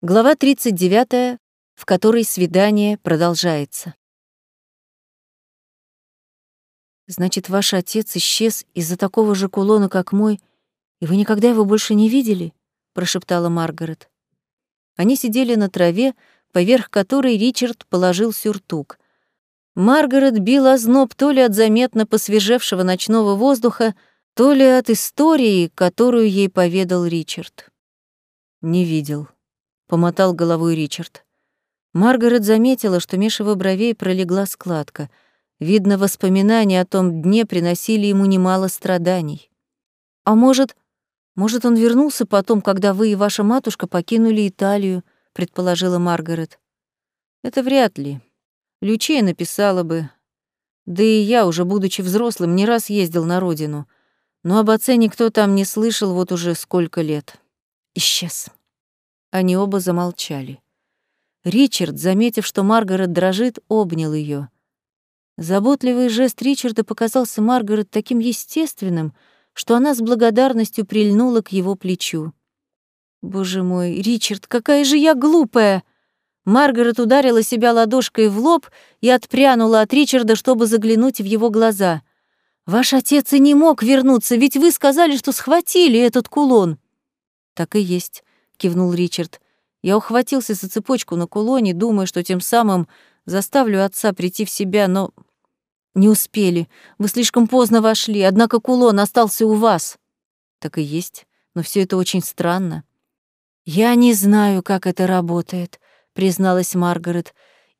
Глава 39, в которой свидание продолжается. «Значит, ваш отец исчез из-за такого же кулона, как мой, и вы никогда его больше не видели?» — прошептала Маргарет. Они сидели на траве, поверх которой Ричард положил сюртук. Маргарет бил озноб то ли от заметно посвежевшего ночного воздуха, то ли от истории, которую ей поведал Ричард. «Не видел», помотал головой Ричард. Маргарет заметила, что меж его бровей пролегла складка. Видно, воспоминания о том дне приносили ему немало страданий. А может, может, он вернулся потом, когда вы и ваша матушка покинули Италию, предположила Маргарет. Это вряд ли. Лючия написала бы. Да и я, уже будучи взрослым, не раз ездил на родину. Но об отце никто там не слышал вот уже сколько лет. Исчез. Они оба замолчали. Ричард, заметив, что Маргарет дрожит, обнял ее. Заботливый жест Ричарда показался Маргарет таким естественным, что она с благодарностью прильнула к его плечу. «Боже мой, Ричард, какая же я глупая!» Маргарет ударила себя ладошкой в лоб и отпрянула от Ричарда, чтобы заглянуть в его глаза. «Ваш отец и не мог вернуться, ведь вы сказали, что схватили этот кулон». «Так и есть кивнул Ричард. Я ухватился за цепочку на кулоне, думая, что тем самым заставлю отца прийти в себя, но не успели. Вы слишком поздно вошли, однако кулон остался у вас. Так и есть, но все это очень странно. Я не знаю, как это работает, призналась Маргарет.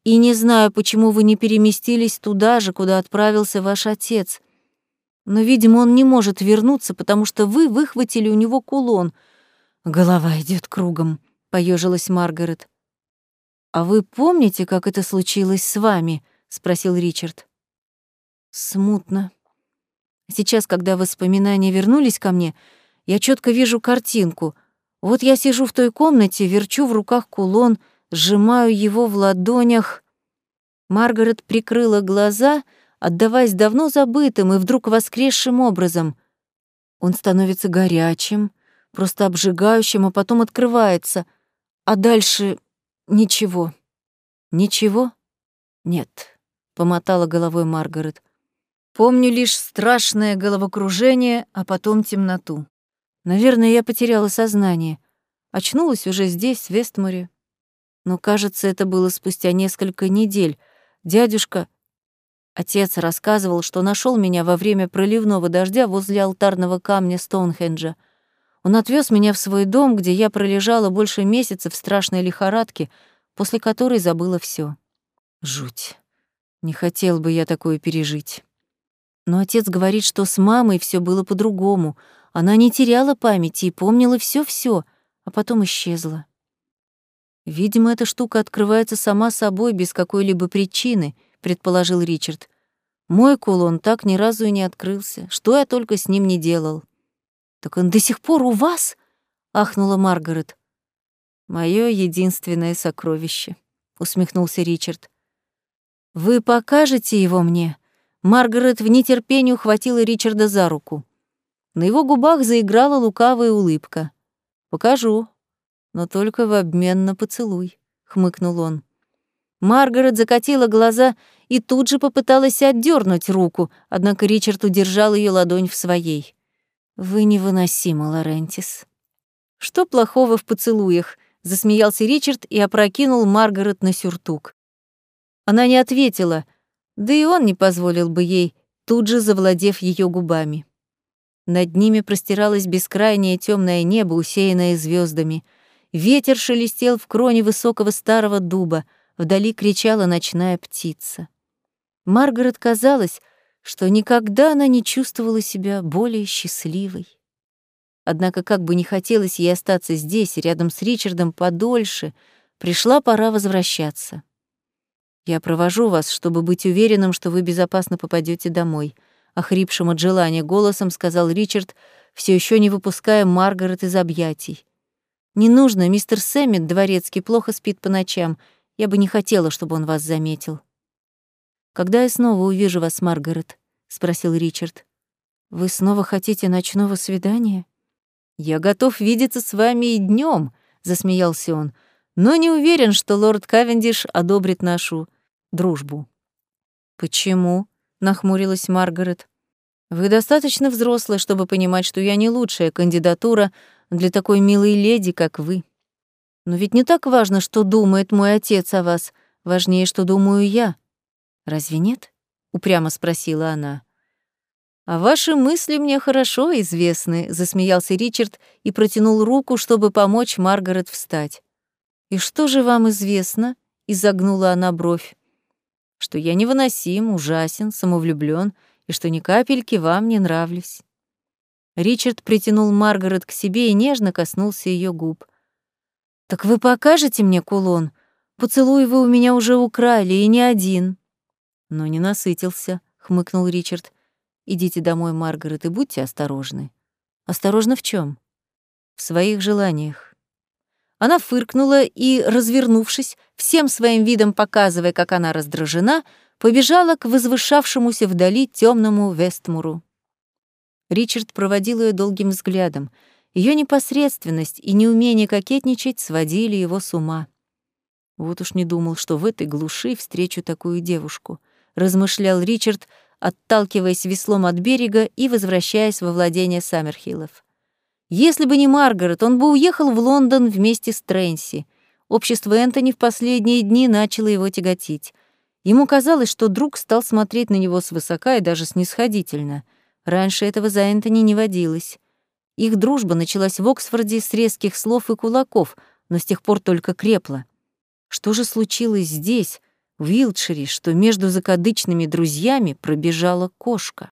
И не знаю, почему вы не переместились туда же, куда отправился ваш отец. Но, видимо, он не может вернуться, потому что вы выхватили у него кулон — Голова идет кругом, поежилась Маргарет. А вы помните, как это случилось с вами? спросил Ричард. Смутно. Сейчас, когда воспоминания вернулись ко мне, я четко вижу картинку. Вот я сижу в той комнате, верчу в руках кулон, сжимаю его в ладонях. Маргарет прикрыла глаза, отдаваясь давно забытым и вдруг воскресшим образом. Он становится горячим, просто обжигающим, а потом открывается. А дальше ничего. Ничего? Нет, помотала головой Маргарет. Помню лишь страшное головокружение, а потом темноту. Наверное, я потеряла сознание. Очнулась уже здесь, в Вестморе. Но, кажется, это было спустя несколько недель. Дядюшка... Отец рассказывал, что нашел меня во время проливного дождя возле алтарного камня Стоунхенджа — он отвез меня в свой дом, где я пролежала больше месяца в страшной лихорадке, после которой забыла все. Жуть. Не хотел бы я такое пережить. Но отец говорит, что с мамой все было по-другому. Она не теряла памяти и помнила все все а потом исчезла. Видимо, эта штука открывается сама собой без какой-либо причины, предположил Ричард. Мой кулон так ни разу и не открылся. Что я только с ним не делал. «Так он до сих пор у вас?» — ахнула Маргарет. «Моё единственное сокровище», — усмехнулся Ричард. «Вы покажете его мне?» Маргарет в нетерпении ухватила Ричарда за руку. На его губах заиграла лукавая улыбка. «Покажу, но только в обмен на поцелуй», — хмыкнул он. Маргарет закатила глаза и тут же попыталась отдернуть руку, однако Ричард удержал ее ладонь в своей. «Вы невыносимы, Лорентис». «Что плохого в поцелуях?» — засмеялся Ричард и опрокинул Маргарет на сюртук. Она не ответила, да и он не позволил бы ей, тут же завладев ее губами. Над ними простиралось бескрайнее темное небо, усеянное звездами. Ветер шелестел в кроне высокого старого дуба, вдали кричала ночная птица. Маргарет казалось, что никогда она не чувствовала себя более счастливой. Однако, как бы не хотелось ей остаться здесь, рядом с Ричардом, подольше, пришла пора возвращаться. «Я провожу вас, чтобы быть уверенным, что вы безопасно попадете домой», — охрипшим от желания голосом сказал Ричард, все еще не выпуская Маргарет из объятий. «Не нужно, мистер Сэммит, дворецкий, плохо спит по ночам. Я бы не хотела, чтобы он вас заметил». «Когда я снова увижу вас, Маргарет?» — спросил Ричард. «Вы снова хотите ночного свидания?» «Я готов видеться с вами и днем, засмеялся он. но не уверен, что лорд Кавендиш одобрит нашу дружбу». «Почему?» — нахмурилась Маргарет. «Вы достаточно взрослая, чтобы понимать, что я не лучшая кандидатура для такой милой леди, как вы. Но ведь не так важно, что думает мой отец о вас, важнее, что думаю я. Разве нет?» — упрямо спросила она. «А ваши мысли мне хорошо известны», — засмеялся Ричард и протянул руку, чтобы помочь Маргарет встать. «И что же вам известно?» — изогнула она бровь. «Что я невыносим, ужасен, самовлюблен и что ни капельки вам не нравлюсь». Ричард притянул Маргарет к себе и нежно коснулся ее губ. «Так вы покажете мне кулон? Поцелуй вы у меня уже украли, и не один». «Но не насытился», — хмыкнул Ричард. Идите домой, Маргарет, и будьте осторожны. Осторожно в чем? В своих желаниях. Она фыркнула и, развернувшись, всем своим видом показывая, как она раздражена, побежала к возвышавшемуся вдали темному Вестмуру. Ричард проводил ее долгим взглядом. Ее непосредственность и неумение кокетничать сводили его с ума. Вот уж не думал, что в этой глуши встречу такую девушку, размышлял Ричард, отталкиваясь веслом от берега и возвращаясь во владение Саммерхиллов. Если бы не Маргарет, он бы уехал в Лондон вместе с Трэнси. Общество Энтони в последние дни начало его тяготить. Ему казалось, что друг стал смотреть на него свысока и даже снисходительно. Раньше этого за Энтони не водилось. Их дружба началась в Оксфорде с резких слов и кулаков, но с тех пор только крепла. Что же случилось здесь, в Вилтшире, что между закадычными друзьями пробежала кошка.